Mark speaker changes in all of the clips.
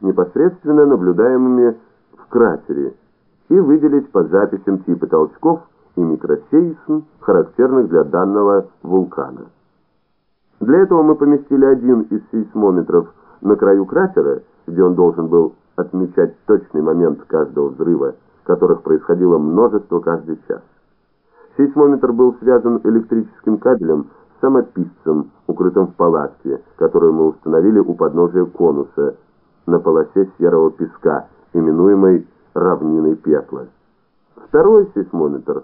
Speaker 1: непосредственно наблюдаемыми в кратере, и выделить по записям типы толчков и микросейсм, характерных для данного вулкана. Для этого мы поместили один из сейсмометров на краю кратера, где он должен был отмечать точный момент каждого взрыва, которых происходило множество каждый час. Сейсмометр был связан электрическим кабелем с самописцем, укрытым в палатке, которую мы установили у подножия конуса на полосе серого песка, именуемой равниной пепла. Второй сейсмометр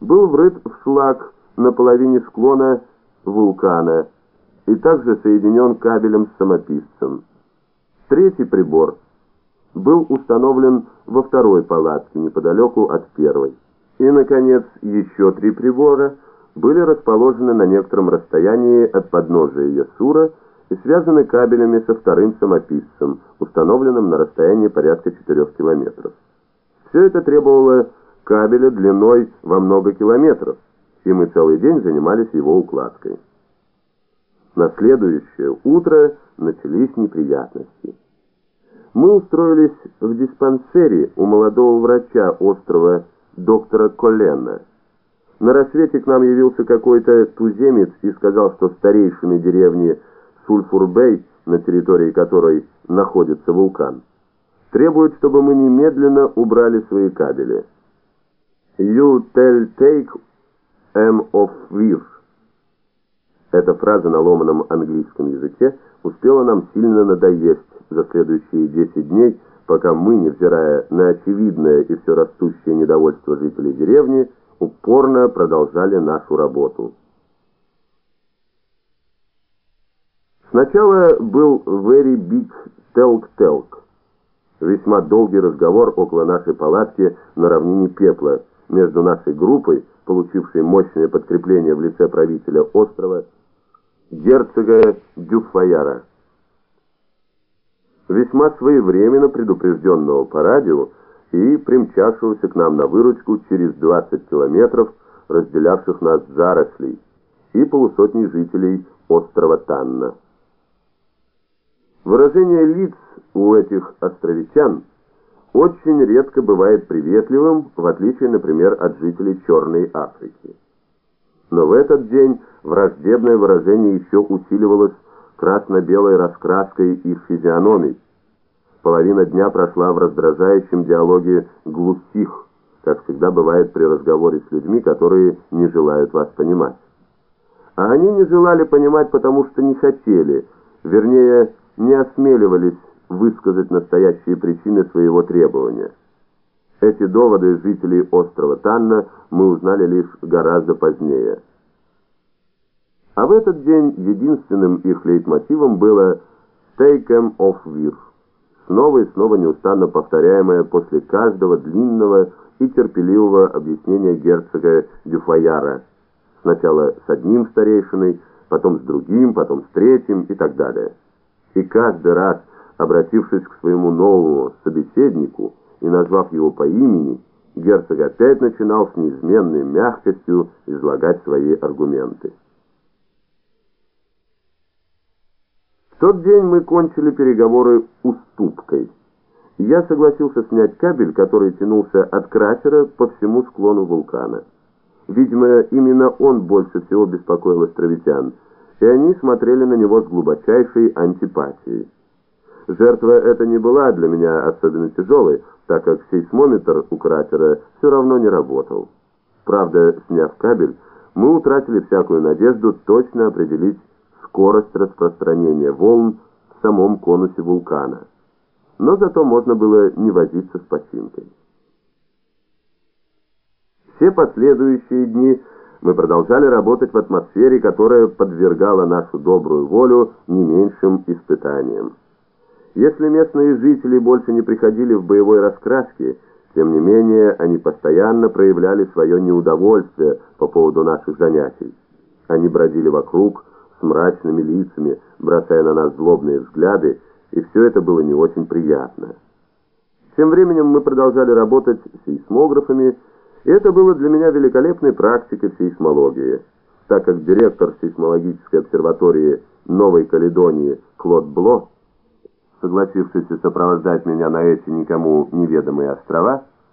Speaker 1: был врыт в шлак на половине склона вулкана и также соединен кабелем с самописцем. Третий прибор был установлен во второй палатке неподалеку от первой. И, наконец, еще три прибора были расположены на некотором расстоянии от подножия Ясура и связаны кабелями со вторым самописцем, установленным на расстоянии порядка 4 километров. Все это требовало кабеля длиной во много километров, и мы целый день занимались его укладкой. На следующее утро начались неприятности. Мы устроились в диспансере у молодого врача острова доктора Колена. На рассвете к нам явился какой-то туземец и сказал, что старейшины деревни Сульфурбей, на территории которой находится вулкан, требуют, чтобы мы немедленно убрали свои кабели. «You tell take em of wir». Эта фраза на ломаном английском языке успела нам сильно надоесть за следующие 10 дней, пока мы, невзирая на очевидное и все растущее недовольство жителей деревни, упорно продолжали нашу работу. Сначала был very big telk-telk, весьма долгий разговор около нашей палатки на равнине пепла между нашей группой, получившей мощное подкрепление в лице правителя острова, герцога Дюфаяра весьма своевременно предупрежденного по радио и примчавшегося к нам на выручку через 20 километров, разделявших нас зарослей, и полусотни жителей острова Танна. Выражение лиц у этих островитян очень редко бывает приветливым, в отличие, например, от жителей Черной Африки. Но в этот день враждебное выражение еще усиливалось красно-белой раскраской их физиономий. Половина дня прошла в раздражающем диалоге глухих, как всегда бывает при разговоре с людьми, которые не желают вас понимать. А они не желали понимать, потому что не хотели, вернее, не осмеливались высказать настоящие причины своего требования. Эти доводы жителей острова Танна мы узнали лишь гораздо позднее. А в этот день единственным их лейтмотивом было «Take them off wir», снова и снова неустанно повторяемое после каждого длинного и терпеливого объяснения герцога Дюфаяра, сначала с одним старейшиной, потом с другим, потом с третьим и так далее. И каждый раз, обратившись к своему новому собеседнику и назвав его по имени, герцог опять начинал с неизменной мягкостью излагать свои аргументы. тот день мы кончили переговоры уступкой. Я согласился снять кабель, который тянулся от кратера по всему склону вулкана. Видимо, именно он больше всего беспокоил островитян, и они смотрели на него с глубочайшей антипатией. Жертва эта не была для меня особенно тяжелой, так как сейсмометр у кратера все равно не работал. Правда, сняв кабель, мы утратили всякую надежду точно определить скорость распространения волн в самом конусе вулкана. Но зато можно было не возиться с починкой. Все последующие дни мы продолжали работать в атмосфере, которая подвергала нашу добрую волю не меньшим испытаниям. Если местные жители больше не приходили в боевой раскраске, тем не менее они постоянно проявляли свое неудовольствие по поводу наших занятий. Они бродили вокруг, с мрачными лицами, бросая на нас злобные взгляды, и все это было не очень приятно. Тем временем мы продолжали работать сейсмографами, это было для меня великолепной практикой в сейсмологии, так как директор сейсмологической обсерватории Новой Каледонии Клод Бло согласившийся сопровождать меня на эти никому неведомые острова,